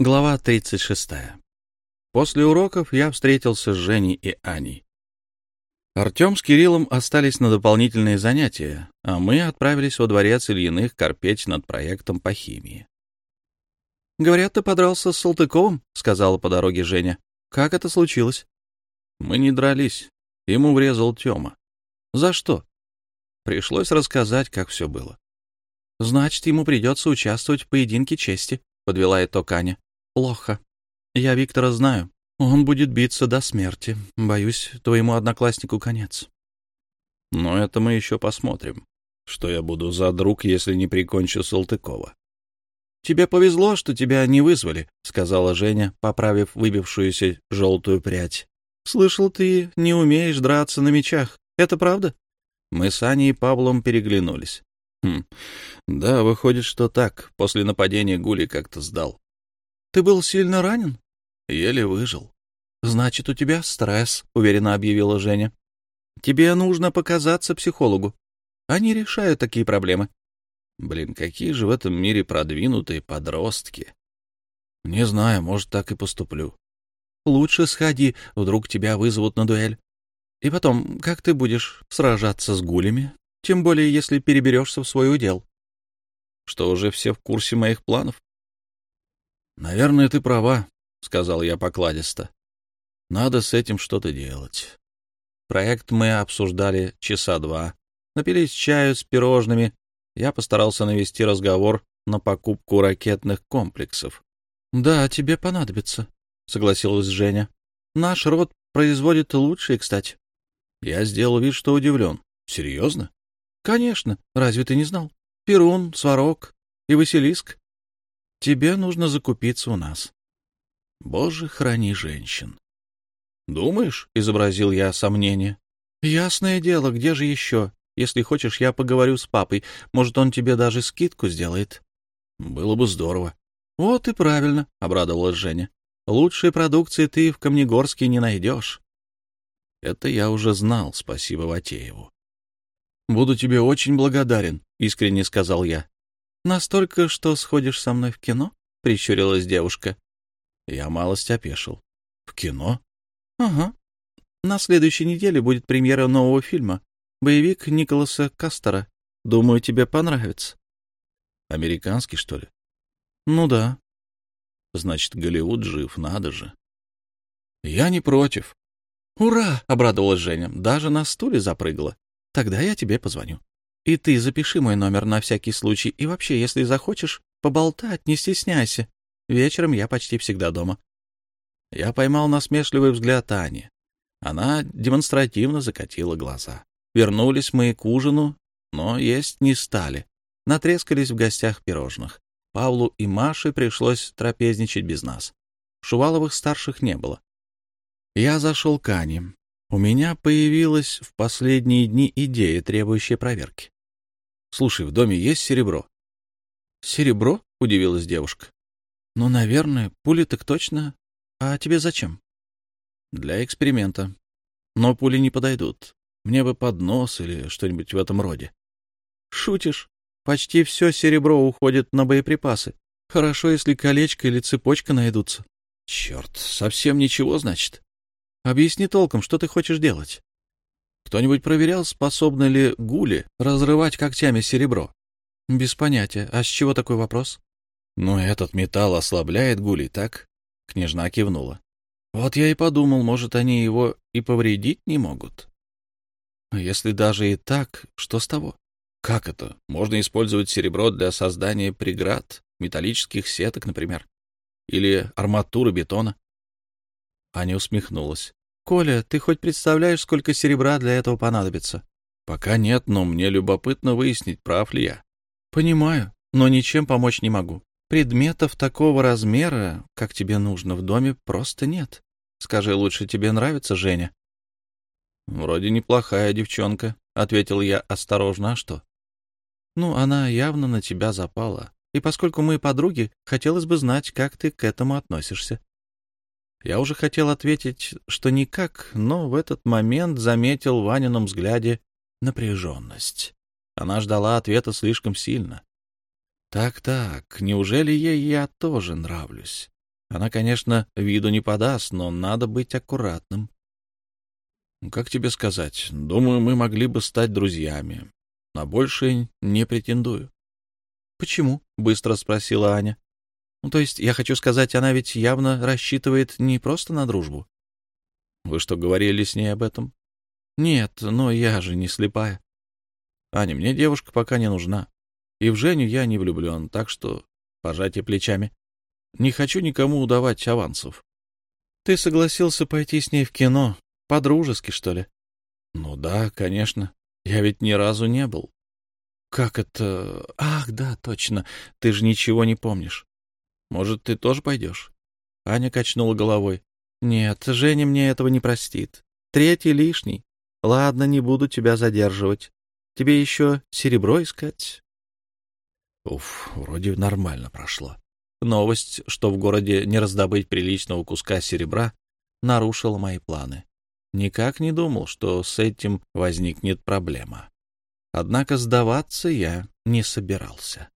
Глава 36. После уроков я встретился с Женей и Аней. Артем с Кириллом остались на дополнительные занятия, а мы отправились во дворец Ильиных корпеть над проектом по химии. «Говорят, ты подрался с Салтыковым», — сказала по дороге Женя. «Как это случилось?» «Мы не дрались. Ему врезал Тёма». «За что?» Пришлось рассказать, как все было. «Значит, ему придется участвовать в поединке чести», — подвела итог Аня. Плохо. Я Виктора знаю. Он будет биться до смерти. Боюсь, твоему однокласснику конец. Но это мы еще посмотрим. Что я буду за друг, если не прикончу Салтыкова? Тебе повезло, что тебя не вызвали, сказала Женя, поправив выбившуюся желтую прядь. Слышал, ты не умеешь драться на мечах. Это правда? Мы с Аней и Павлом переглянулись. Хм, да, выходит, что так. После нападения Гули как-то сдал. Ты был сильно ранен? Еле выжил. Значит, у тебя стресс, уверенно объявила Женя. Тебе нужно показаться психологу. Они решают такие проблемы. Блин, какие же в этом мире продвинутые подростки. Не знаю, может, так и поступлю. Лучше сходи, вдруг тебя вызовут на дуэль. И потом, как ты будешь сражаться с гулями, тем более если переберешься в свой удел? Что уже все в курсе моих планов? Наверное, ты права, сказал я покладисто. Надо с этим что-то делать. Проект мы обсуждали часа два. Напились чаю с пирожными. Я постарался навести разговор на покупку ракетных комплексов. Да, тебе понадобится, согласилась Женя. Наш род производит лучшие, кстати. Я сделал вид, что удивлен. Серьезно? Конечно. Разве ты не знал? Перун, Сварог и Василиск Тебе нужно закупиться у нас. Боже, храни женщин. Думаешь? — изобразил я сомнение. Ясное дело, где же еще? Если хочешь, я поговорю с папой. Может, он тебе даже скидку сделает. Было бы здорово. Вот и правильно, — обрадовалась Женя. Лучшей продукции ты в Камнегорске не найдешь. Это я уже знал, спасибо Ватееву. Буду тебе очень благодарен, — искренне сказал я. «Настолько, что сходишь со мной в кино?» — прищурилась девушка. Я малость опешил. «В кино?» «Ага. На следующей неделе будет премьера нового фильма. Боевик Николаса Кастера. Думаю, тебе понравится». «Американский, что ли?» «Ну да». «Значит, Голливуд жив, надо же». «Я не против». «Ура!» — обрадовалась Женя. Даже на стуле запрыгала. «Тогда я тебе позвоню». И ты запиши мой номер на всякий случай. И вообще, если захочешь поболтать, не стесняйся. Вечером я почти всегда дома. Я поймал насмешливый взгляд Ани. Она демонстративно закатила глаза. Вернулись мы к ужину, но есть не стали. Натрескались в гостях пирожных. Павлу и Маше пришлось трапезничать без нас. Шуваловых старших не было. Я зашел к Ане. У меня появилась в последние дни идея, требующая проверки. Слушай, в доме есть серебро? Серебро? Удивилась девушка. Ну, наверное, пули так точно. А тебе зачем? Для эксперимента. Но пули не подойдут. Мне бы поднос или что-нибудь в этом роде. Шутишь? Почти все серебро уходит на боеприпасы. Хорошо, если колечко или цепочка найдутся. Черт, совсем ничего, значит. Объясни толком, что ты хочешь делать. Кто-нибудь проверял, способны ли гули разрывать когтями серебро? Без понятия. А с чего такой вопрос? Ну, этот металл ослабляет гули, так? Княжна кивнула. Вот я и подумал, может, они его и повредить не могут. Если даже и так, что с того? Как это? Можно использовать серебро для создания преград, металлических сеток, например, или арматуры бетона. Аня усмехнулась. «Коля, ты хоть представляешь, сколько серебра для этого понадобится?» «Пока нет, но мне любопытно выяснить, прав ли я». «Понимаю, но ничем помочь не могу. Предметов такого размера, как тебе нужно в доме, просто нет. Скажи, лучше тебе нравится Женя?» «Вроде неплохая девчонка», — ответил я осторожно. «А что?» «Ну, она явно на тебя запала. И поскольку мы подруги, хотелось бы знать, как ты к этому относишься. Я уже хотел ответить, что никак, но в этот момент заметил в Ванином взгляде напряженность. Она ждала ответа слишком сильно. Так-так, неужели ей я тоже нравлюсь? Она, конечно, виду не подаст, но надо быть аккуратным. Как тебе сказать? Думаю, мы могли бы стать друзьями. На большее не претендую. Почему? быстро спросила Аня. Ну, то есть, я хочу сказать, она ведь явно рассчитывает не просто на дружбу. Вы что, говорили с ней об этом? Нет, но я же не слепая. Аня, мне девушка пока не нужна. И в Женю я не влюблен, так что пожатие плечами. Не хочу никому удавать авансов. Ты согласился пойти с ней в кино, по-дружески, что ли? Ну да, конечно. Я ведь ни разу не был. Как это? Ах, да, точно. Ты же ничего не помнишь. Может, ты тоже пойдешь? Аня качнула головой. Нет, Женя мне этого не простит. Третий лишний. Ладно, не буду тебя задерживать. Тебе еще серебро искать? Уф, вроде нормально прошло. Новость, что в городе не раздобыть приличного куска серебра, нарушила мои планы. Никак не думал, что с этим возникнет проблема. Однако сдаваться я не собирался.